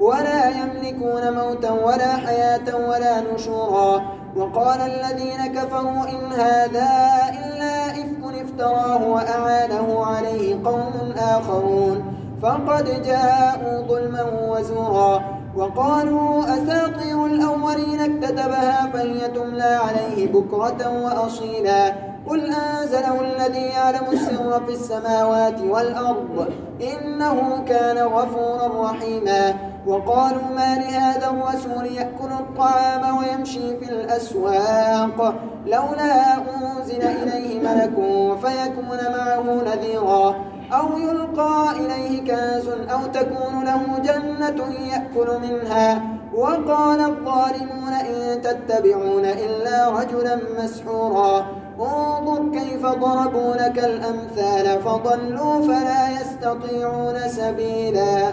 ولا يملكون موتا ولا حياة ولا نشورا. وقال الذين كفروا إن هذا إلا إفك افتراه وأعانه عليه قوم آخرون. فقد جاءوا ظلما وزورا. وقالوا أساطير الأولين اكتتبها فهي تملى عليه بكرة وأصيلا. قل أنزله الذي يعلم السر في السماوات والأرض إنه كان غفورا رحيما. وقالوا ما لهذا الرسول يأكل الطعام ويمشي في الأسواق؟ لولا أنزل إليه ملك فيكون معه نذيرا. أو يلقى إليه كنز أو تكون له جنة يأكل منها. وقال الظالمون إن تتبعون إلا رجلا مسحورا. انظر كيف ضربوا لك الأمثال فضلوا فلا يستطيعون سبيلا.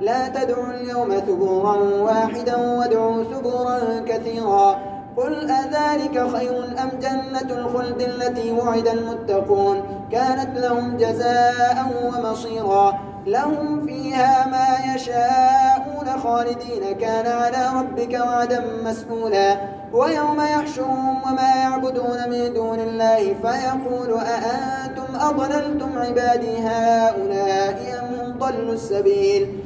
لا تدعوا اليوم ثبورا واحدا وادعوا ثبورا كثيرا. قل أذلك خير أم جنة الخلد التي وعد المتقون؟ كانت لهم جزاء ومصيرا. لهم فيها ما يشاءون خالدين. كان على ربك وعدا مسئولا ويوم يحشرهم وما يعبدون من دون الله فيقول أأنتم أضللتم عبادي هؤلاء أم ضلوا السبيل؟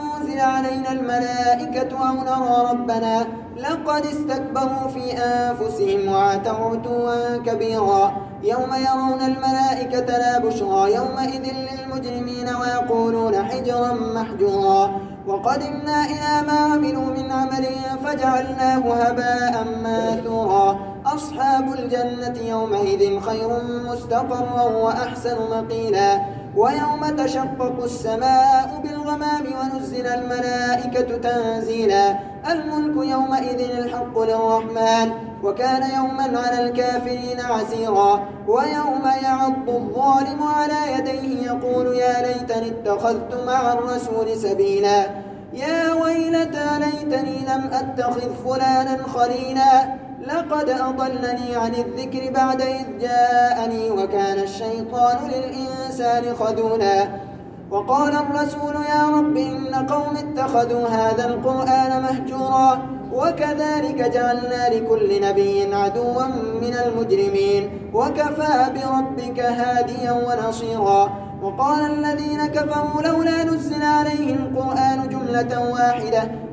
علينا الملائكة أو نرى ربنا لقد استكبروا في أنفسهم وعتوا عتوا كبيرا. يوم يرون الملائكة لا بشرى يومئذ للمجرمين ويقولون حجرا محجورا. وقدمنا إلى ما عملوا من عمل فجعلناه هباء ماثورا أصحاب الجنة يومئذ خير مستقرا وأحسن مقيلا. ويوم تشقق السماء بالغمام ونزل الملائكة تنزيلا. الملك يومئذ الحق للرحمن وكان يوما على الكافرين عسيرا. ويوم يعض الظالم على يديه يقول يا ليتني اتخذت مع الرسول سبيلا. يا ويلتى ليتني لم أتخذ فلانا خليلا. لقد أضلني عن الذكر بعد إذ جاءني وكان الشيطان للإنسان خذولا. وقال الرسول يا رب إن قوم اتخذوا هذا القرآن مهجورا وكذلك جعلنا لكل نبي عدوا من المجرمين وكفى بربك هاديا ونصيرا. وقال الذين كفروا لولا نزل عليه القرآن جملة واحدة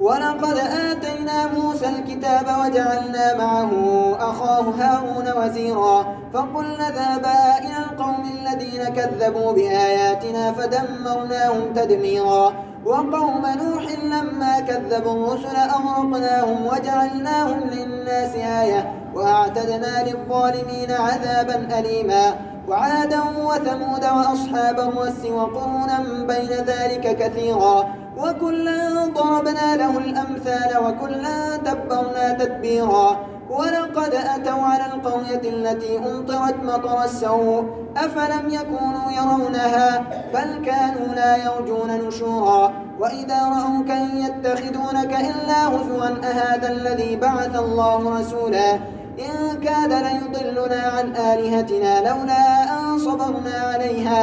ولقد آتينا موسى الكتاب وجعلنا معه أخاه هارون وزيرا فقلنا اذهبا إلى القوم الذين كذبوا بآياتنا فدمرناهم تدميرا. وقوم نوح لما كذبوا الرسل أغرقناهم وجعلناهم للناس آية وأعتدنا للظالمين عذابا أليما. وعادا وثمود وأصحاب الرس وقرونا بين ذلك كثيرا. وكلا ضربنا له الأمثال وكلا تبرنا تدبيرا. ولقد أتوا على القرية التي أمطرت مطر السوء. أفلم يكونوا يرونها؟ بل كانوا لا يرجون نشورا. وإذا رأوك إن يتخذونك إلا هزوا أهذا الذي بعث الله رسولا. إن كاد ليضلنا عن آلهتنا لولا أن صبرنا عليها.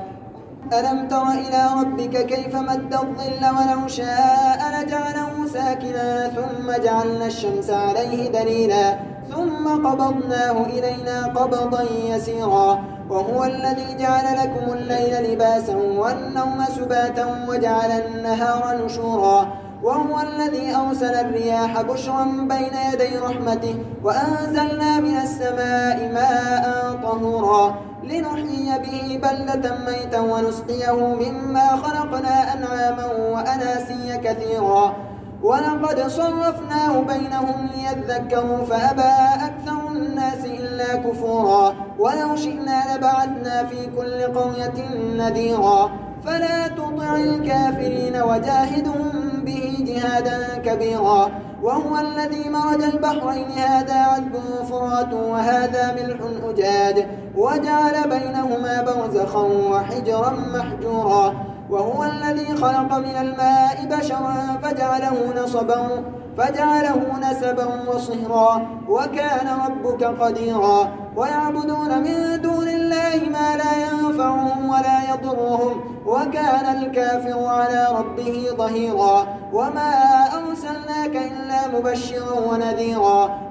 ألم تر إلى ربك كيف مد الظل ولو شاء لجعله ساكنا ثم جعلنا الشمس عليه دليلا ثم قبضناه إلينا قبضا يسيرا وهو الذي جعل لكم الليل لباسا والنوم سباتا وجعل النهار نشورا وهو الذي أرسل الرياح بشرا بين يدي رحمته وأنزلنا من السماء ماء طهورا لنحيي به بلدة ميتا ونسقيه مما خلقنا أنعاما وأناسيا كثيرا. ولقد صرفناه بينهم ليذكروا فأبى أكثر الناس إلا كفورا. ولو شئنا لبعثنا في كل قرية نذيرا. فلا تطع الكافرين وجاهدهم به جهادا كبيرا. وهو الذي مرج البحرين. هذا عذب فرات وهذا ملح أجاد وجعل بينهما برزخا وحجرا محجورا. وهو الذي خلق من الماء بشرا فجعله نصبا فجعله نسبا وصهرا. وكان ربك قديرا. ويعبدون من دون الله ما لا ينفعهم ولا يضرهم. وكان الكافر على ربه ظهيرا. وما أرسلناك إلا مبشرا ونذيرا.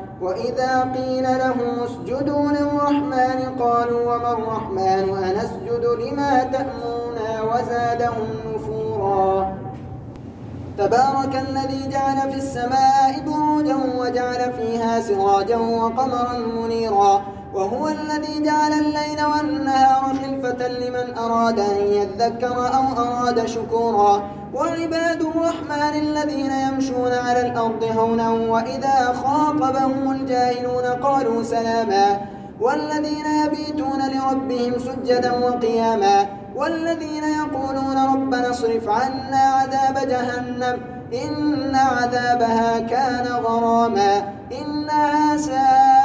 وإذا قيل لهم اسجدوا للرحمن قالوا وما الرحمن؟ أنسجد لما تأمرنا وزادهم نفورا. تبارك الذي جعل في السماء بروجا وجعل فيها سراجا وقمرا منيرا. وهو الذي جعل الليل والنهار خلفة لمن أراد أن يذكر أو أراد شكورا. وعباد الرحمن الذين يمشون على الأرض هونا وإذا خاطبهم الجاهلون قالوا سلاما. والذين يبيتون لربهم سجدا وقياما. والذين يقولون ربنا اصرف عنا عذاب جهنم. إن عذابها كان غراما. إنها ساءت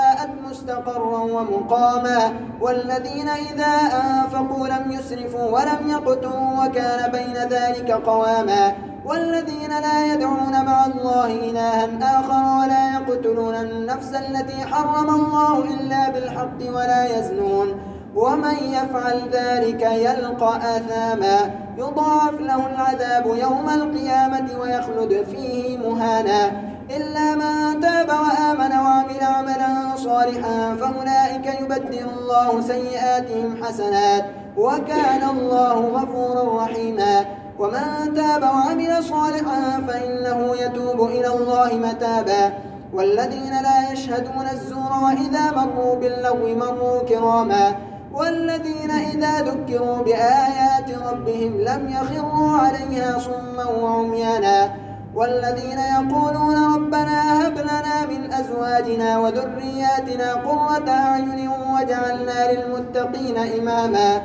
مستقرا ومقاما والذين إذا أنفقوا لم يسرفوا ولم يقتوا وكان بين ذلك قواما والذين لا يدعون مع الله إلها آخر ولا يقتلون النفس التي حرم الله إلا بالحق ولا يزنون ومن يفعل ذلك يلقى أثاما يضاعف له العذاب يوم القيامة ويخلد فيه مهانا. إلا من تاب وآمن وعمل عملا صالحا فأولئك يبدل الله سيئاتهم حسنات وكان الله غفورا رحيما. ومن تاب وعمل صالحا فإنه يتوب إلى الله متابا. والذين لا يشهدون الزور وإذا مروا باللغو مروا كراما. والذين إذا ذكروا بآيات ربهم لم يخروا عليها صما وعميانا والذين يقولون ربنا هب لنا من أزواجنا وذرياتنا قرة أعين واجعلنا للمتقين إماما.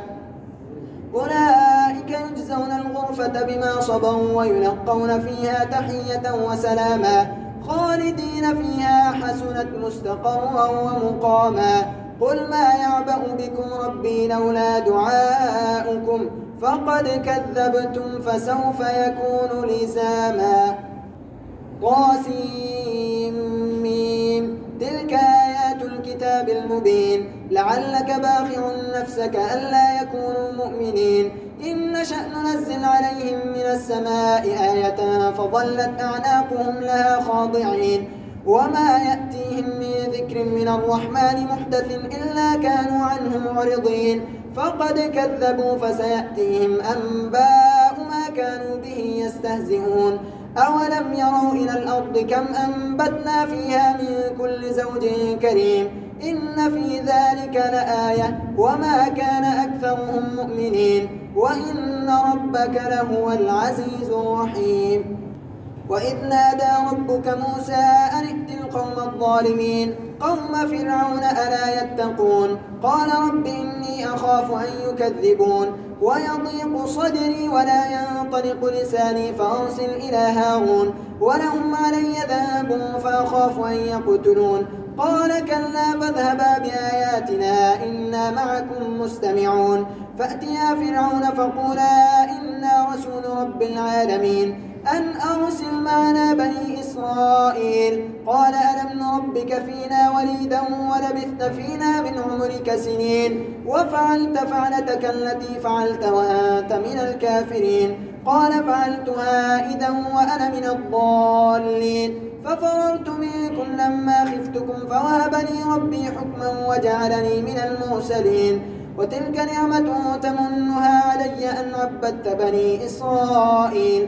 أولئك يجزون الغرفة بما صبروا ويلقون فيها تحية وسلاما خالدين فيها حسنت مستقرا ومقاما. قل ما يعبأ بكم ربي لولا دعاؤكم فقد كذبتم فسوف يكون لزاما طاسيم تلك آيات الكتاب المبين. لعلك باخع نفسك ألا يكونوا مؤمنين. إن نشأ ننزل عليهم من السماء آية فظلت أعناقهم لها خاضعين. وما يأتيهم من ذكر من الرحمن محدث إلا كانوا عنه معرضين. فقد كذبوا فسيأتيهم أنباء ما كانوا به يستهزئون. أولم يروا إلى الأرض كم أنبتنا فيها من كل زوج كريم. إن في ذلك لآية. وما كان أكثرهم مؤمنين. وإن ربك لهو العزيز الرحيم. وإذ نادى ربك موسى أن ائت القوم الظالمين. قوم فرعون ألا يتقون؟ قال رب إني أخاف أن يكذبون. ويضيق صدري ولا ينطلق لساني فأرسل إلى هارون. ولهم علي ذنب فأخاف أن يقتلون. قال كلا فاذهبا بآياتنا إنا معكم مستمعون. فأتيا فرعون فقولا إنا رسول رب العالمين. أن أرسل معنا بني إسرائيل. قال ألم نربك فينا وليدا ولبثت فينا من عمرك سنين؟ وفعلت فعلتك التي فعلت وأنت من الكافرين. قال فعلتها إذا وأنا من الضالين. ففررت منكم لما خفتكم فوهب لي ربي حكما وجعلني من المرسلين. وتلك نعمة تمنها علي أن عبدت بني إسرائيل.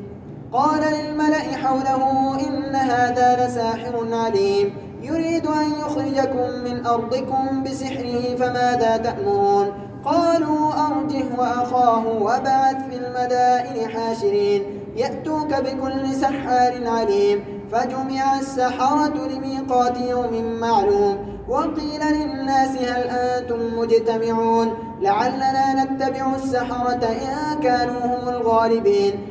قال للملأ حوله إن هذا لساحر عليم. يريد أن يخرجكم من أرضكم بسحره فماذا تأمرون؟ قالوا أرجه وأخاه وبعث في المدائن حاشرين. يأتوك بكل سحار عليم. فجمع السحرة لميقات يوم معلوم. وقيل للناس هل أنتم مجتمعون؟ لعلنا نتبع السحرة إن كانوا هم الغالبين.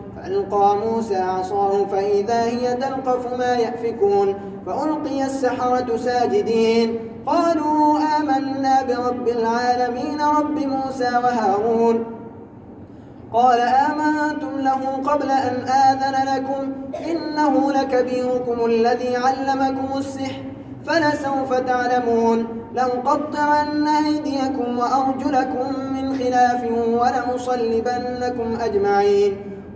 فألقى موسى عصاه فإذا هي تلقف ما يأفكون فألقي السحرة ساجدين قالوا آمنا برب العالمين رب موسى وهارون قال آمنتم له قبل أن آذن لكم إنه لكبيركم الذي علمكم السحر فلسوف تعلمون لأقطعن أيديكم وأرجلكم من خلاف ولأصلبنكم أجمعين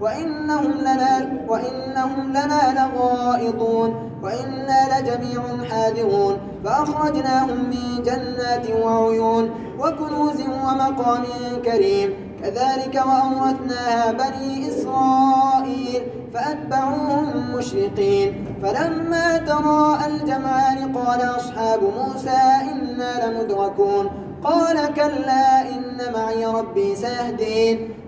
وإنهم لنا, وإنهم لنا لغائطون. وإنا لجميع حاذرون. فأخرجناهم من جنات وعيون وكنوز ومقام كريم. كذلك وأورثناها بني إسرائيل فأتبعوهم مشرقين. فلما تراءى الجمعان قال أصحاب موسى إنا لمدركون. قال كلا إن معي ربي سيهدين.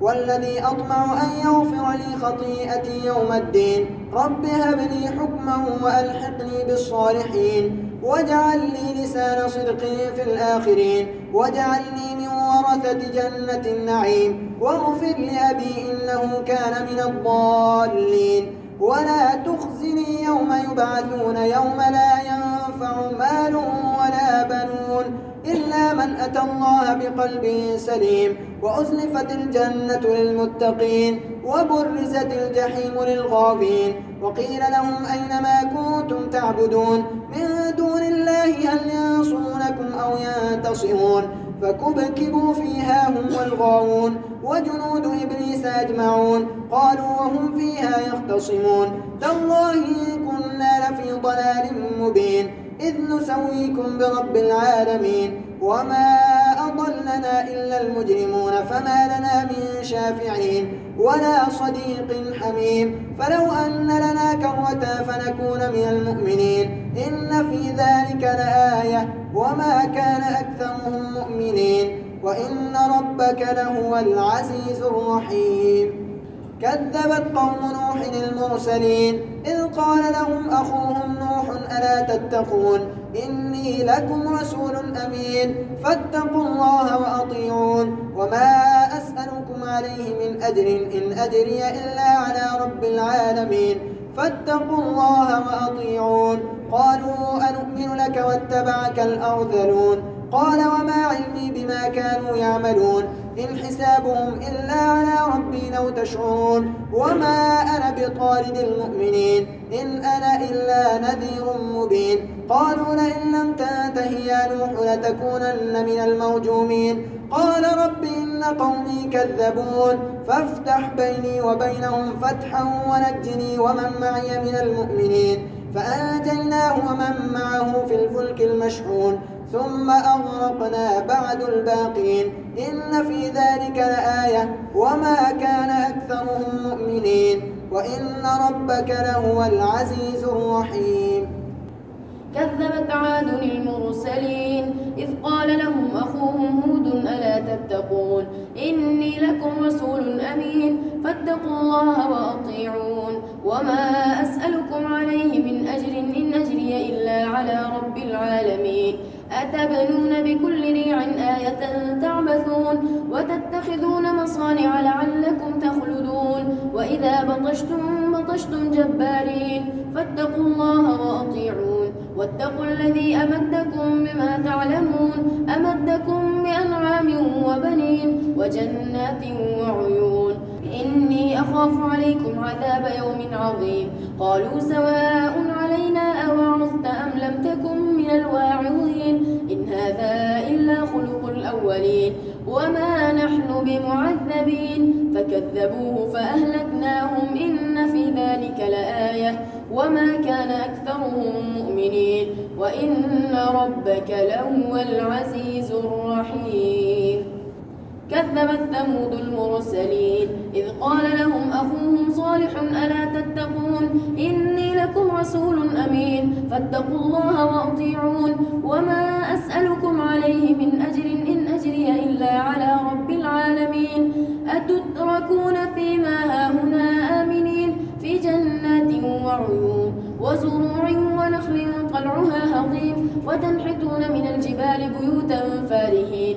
والذي أطمع أن يغفر لي خطيئتي يوم الدين. رب هب لي حكما وألحقني بالصالحين. واجعل لي لسان صدق في الآخرين. واجعلني من ورثة جنة النعيم. واغفر لأبي إنه كان من الضالين. ولا تخزني يوم يبعثون. يوم لا ينفع مال ولا بنون إلا من أتى الله بقلب سليم. وأزلفت الجنة للمتقين وبرزت الجحيم للغابين وقيل لهم أين ما كنتم تعبدون؟ من دون الله هل ينصرونكم أو ينتصرون؟ فكبكبوا فيها هم والغاوون وجنود إبليس أجمعون قالوا وهم فيها يختصمون تالله كنا لفي ضلال مبين إذ نسويكم برب العالمين وما أضلنا إلا المجرمون فما لنا من شافعين ولا صديق حميم. فلو أن لنا كرة فنكون من المؤمنين. إن في ذلك لآية. وما كان أكثرهم مؤمنين. وإن ربك لهو العزيز الرحيم. كذبت قوم نوح المرسلين. إذ قال لهم أخوهم نوح ألا تتقون؟ إني لكم رسول أمين. فاتقوا الله وأطيعون. وما أسألكم عليه من أجر إن أجري إلا على رب العالمين. فاتقوا الله وأطيعون. قالوا أنؤمن لك واتبعك الأرذلون. قال وما علمي بما كانوا يعملون إن حسابهم إلا على ربي لو تشعرون وما أنا بطارد المؤمنين إن أنا إلا نذير مبين قالوا لئن لم تنته يا نوح لتكونن من المرجومين قال رب إن قومي كذبون فافتح بيني وبينهم فتحا ونجني ومن معي من المؤمنين فأنجيناه ومن معه في الفلك المشحون ثم أغرقنا بعد الباقين. إن في ذلك لآية. وما كان أكثرهم مؤمنين. وإن ربك لهو العزيز الرحيم. كذبت عاد المرسلين. إذ قال لهم أخوهم هود ألا تتقون؟ إني لكم رسول أمين. فاتقوا الله وأطيعون. وما أسألكم عليه من أجر إن أجري إلا على رب العالمين. أتبنون بكل ريع آية تعبثون وتتخذون مصانع لعلكم تخلدون وإذا بطشتم بطشتم جبارين فاتقوا الله وأطيعون واتقوا الذي أمدكم بما تعلمون أمدكم بأنعام وبنين وجنات وعيون إني أخاف عليكم عذاب يوم عظيم قالوا سواء علينا أوعظت أم لم تكن من الواعظين. إن هذا إلا خلق الأولين. وما نحن بمعذبين. فكذبوه فأهلكناهم. إن في ذلك لآية. وما كان أكثرهم مؤمنين. وإن ربك لهو العزيز الرحيم. كذبت ثمود المرسلين. إذ قال لهم أخوهم صالح ألا تتقون؟ إني لكم رسول أمين. فاتقوا الله وأطيعون. وما أسألكم عليه من أجر إن أجري إلا على رب العالمين. أتتركون فيما هاهنا آمنين؟ في جنات وعيون وزروع ونخل طلعها هضيم. وتنحتون من الجبال بيوتا فارهين.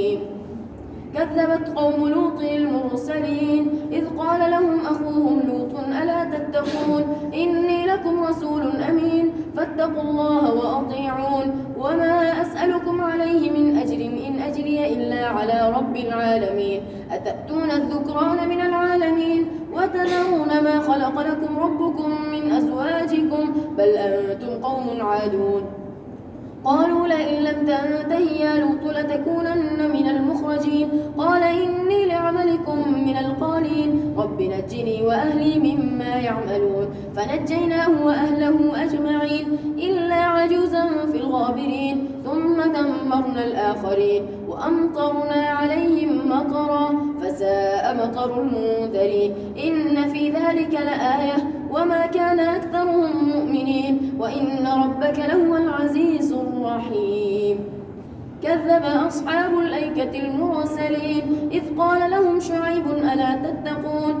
كذبت قوم لوط المرسلين إذ قال لهم أخوهم لوط ألا تتقون؟ إني لكم رسول أمين فاتقوا الله وأطيعون. وما أسألكم عليه من أجر إن أجري إلا على رب العالمين. أتأتون الذكران من العالمين؟ وتذرون ما خلق لكم ربكم من أزواجكم؟ بل أنتم قوم عادون. قالوا لئن لم تنتهي يا لوط لتكونن من المخرجين. وأهلي مما يعملون. فنجيناه وأهله أجمعين إلا عجوزا في الغابرين ثم دمرنا الآخرين. وأمطرنا عليهم مطرا فساء مطر المنذرين. إن في ذلك لآية وما كان أكثرهم مؤمنين. وإن ربك لهو العزيز الرحيم. كذب أصحاب الأيكة المرسلين إذ قال لهم شعيب ألا تتقون؟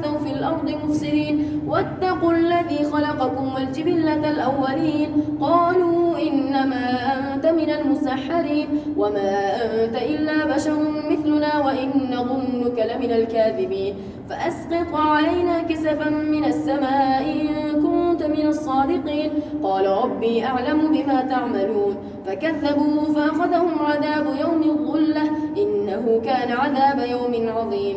تعثوا في الأرض مفسرين واتقوا الذي خلقكم والجبلة الأولين. قالوا إنما أنت من المسحرين. وما أنت إلا بشر مثلنا وإن نظنك لمن الكاذبين. فأسقط علينا كسفا من السماء إن كنت من الصادقين. قال ربي أعلم بما تعملون. فكذبوا فأخذهم عذاب يوم الظلة. إنه كان عذاب يوم عظيم.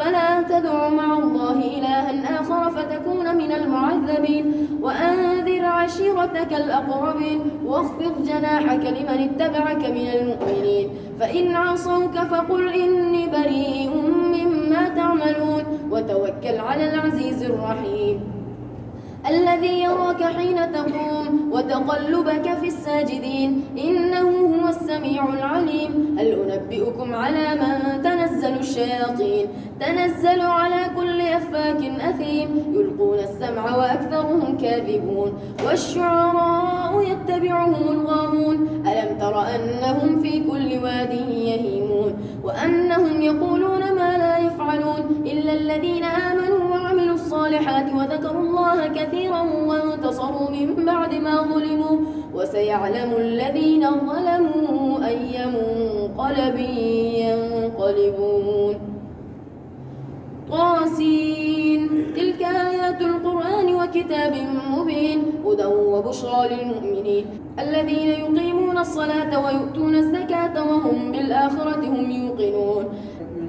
فلا تدع مع الله إلها آخر فتكون من المعذبين. وأنذر عشيرتك الأقربين. واخفض جناحك لمن اتبعك من المؤمنين. فإن عصوك فقل إني بريء مما تعملون. وتوكل على العزيز الرحيم. الذي يراك حين تقوم وتقلبك في الساجدين. إنه هو السميع العليم. هل أنبئكم على من الشياطين تنزل على كل أفاك أثيم. يلقون السمع وأكثرهم كاذبون. والشعراء يتبعهم الغاوون. ألم تر أنهم في كل واد يهيمون؟ وأنهم يقولون ما لا يفعلون. إلا الذين آمنوا وعملوا الصالحات وذكروا الله كثيرا وانتصروا من بعد ما ظلموا. وسيعلم الذين ظلموا أي منقلب ينقلبون. طاسين. تلك آيات القرآن وكتاب مبين. هدى وبشرى للمؤمنين. الذين يقيمون الصلاة ويؤتون الزكاة وهم بالآخرة هم يوقنون.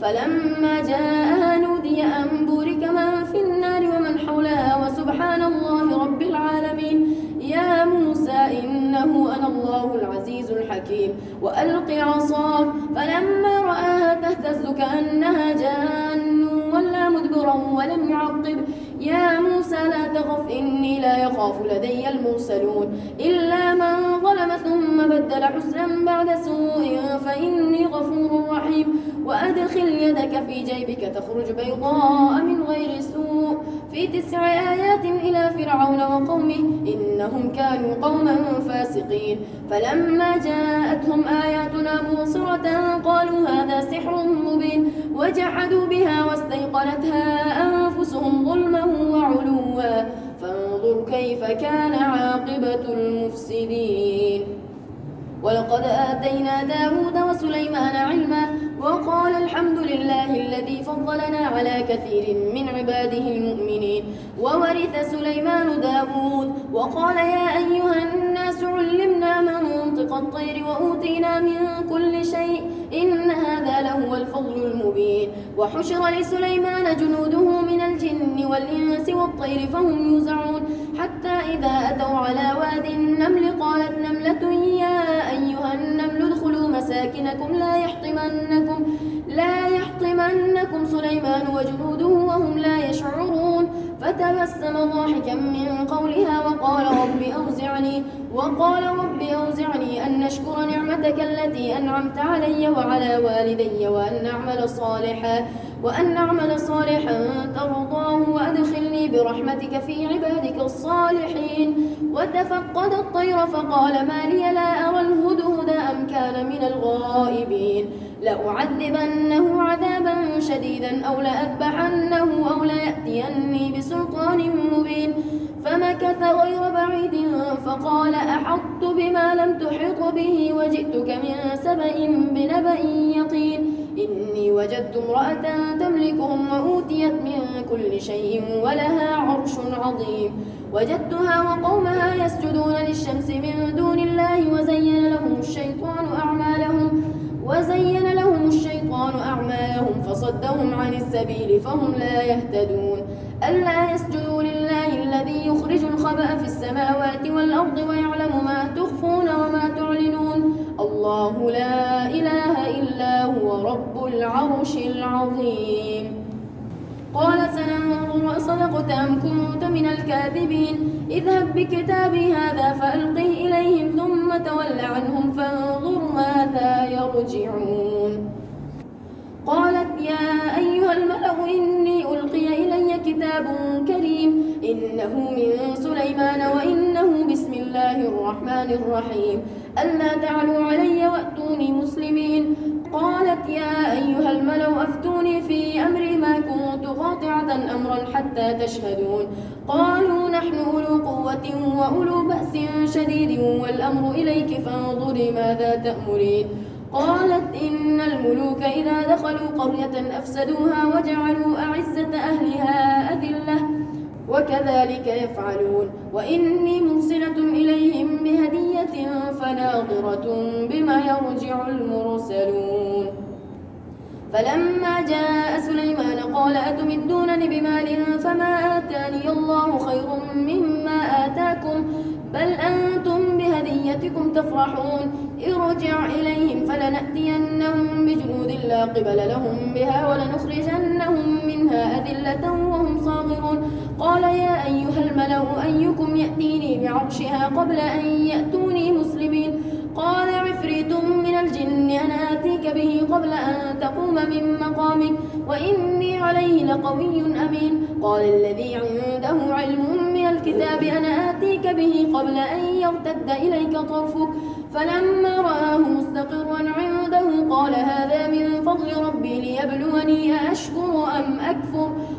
فلما جاءها نودي أن بورك من في النار ومن حولها وسبحان الله رب العالمين. يا موسى إنه أنا الله العزيز الحكيم. وألق عصاك فلما رآها تهتز كأنها جان. ولا مدبرا ولم يعقب. يا موسى لا تخف إني لا يخاف لدي المرسلون. إلا من ظلم ثم بدل حسنا بعد سوء فإني غفور رحيم. وأدخل يدك في جيبك تخرج بيضاء من غير سوء. في تسع آيات إلى فرعون وقومه إنهم كانوا قوما فاسقين. فلما جاءتهم آياتنا مبصرة قالوا هذا سحر مبين. وجحدوا بها واستيقنتها أنفسهم ظلما وعلوا. فانظر كيف كان عاقبة المفسدين. ولقد آتينا داود وسليمان علما وقال الحمد لله الذي فضلنا على كثير من عباده المؤمنين وورث سليمان داود وقال يا أيها الناس علمنا منطق الطير وأوتينا من كل شيء إن هذا لهو الفضل المبين. وحشر لسليمان جنوده من الجن والإنس والطير فهم يوزعون. حتى إذا أتوا على واد النمل قالت نملة يا أيها النمل ادخلوا مساكنكم لا يحطمنكم لا يحطمنكم سليمان وجنوده وهم لا يشعرون. فتبسم ضاحكا من قولها وقال رب أوزعني وقال رب أوزعني أن نشكر نعمتك التي أنعمت علي وعلى والدي وأن أعمل صالحا وأن نعمل صالحا وأدخلني برحمتك في عبادك الصالحين. وتفقد الطير فقال ما لي لا أرى الهدهد أم كان من الغائبين. لأعذبنه عذابا شديدا أو لأذبحنه أو ليأتيني بسلطان مبين. فمكث غير بعيد فقال أحطت بما لم تحط به وجئتك من سبأ بنبأ يقين. إني وجدت امرأة تملكهم وأوتيت من كل شيء ولها عرش عظيم. وجدتها وقومها يسجدون للشمس من دون الله وزين لهم الشيطان أعمالهم وزين لهم الشيطان أعمالهم فصدهم عن السبيل فهم لا يهتدون. ألا يسجدوا لله الذي يخرج الخبأ في السماوات والأرض ويعلم ما تخفون وما تعلنون. الله لا إله هو رب العرش العظيم. قال سننظر أصدقت أم كنت من الكاذبين؟ اذهب بكتابي هذا فألقه إليهم ثم تول عنهم فانظر ماذا يرجعون. قالت يا أيها الملأ إني ألقي إلي كتاب كريم إنه من سليمان وإنه بسم الله الرحمن الرحيم. ألا تعلوا علي وأتوني مسلمين؟ قالت يا أيها الملأ أفتوني في أمري ما كنت قاطعة أمرا حتى تشهدون. قالوا نحن أولو قوة وأولو بأس شديد والأمر إليك فانظري ماذا تأمرين. قالت إن الملوك إذا دخلوا قرية أفسدوها وجعلوا أعزة أهلها أذلة. وكذلك يفعلون. وإني مرسلة إليهم بهدية فناظرة بما يرجع المرسلون. فلما جاء سليمان قال أتمدونني بمال فما آتاني الله خير مما آتاكم؟ بل أنتم بهديتكم تفرحون. ارجع إليهم فلنأتينهم بجنود لا قبل لهم بها ولنخرجنهم منها أذلة وهم صاغرون. قال يا أيها الملأ أيكم يأتيني بعرشها قبل أن يأتوني مسلمين؟ قال عفريت من الجن أنا آتيك به قبل أن تقوم من مقامك وإني عليه لقوي أمين. قال الذي عنده علم من الكتاب أنا آتيك به قبل أن يرتد إليك طرفك. فلما رآه مستقرا عنده قال هذا من فضل ربي ليبلوني أشكر أم أكفر؟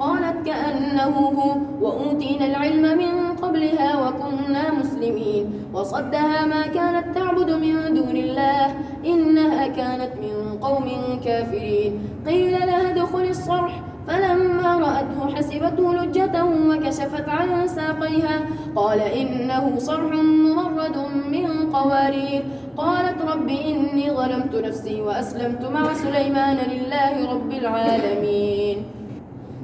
قالت كأنه هو وأوتينا العلم من قبلها وكنا مسلمين. وصدها ما كانت تعبد من دون الله إنها كانت من قوم كافرين. قيل لها ادخل الصرح فلما رأته حسبته لجة وكشفت عن ساقيها. قال إنه صرح ممرد من قوارير. قالت رب إني ظلمت نفسي وأسلمت مع سليمان لله رب العالمين.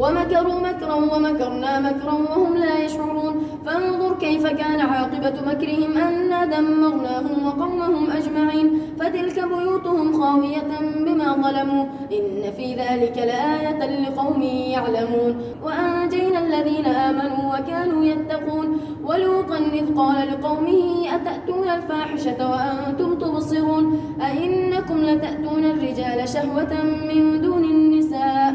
ومكروا مكرا ومكرنا مكرا وهم لا يشعرون. فانظر كيف كان عاقبة مكرهم أنا دمرناهم وقومهم أجمعين. فتلك بيوتهم خاوية بما ظلموا. إن في ذلك لآية لقوم يعلمون. وأنجينا الذين آمنوا وكانوا يتقون. ولوطا إذ قال لقومه أتأتون الفاحشة وأنتم تبصرون؟ أئنكم لتأتون الرجال شهوة من دون النساء؟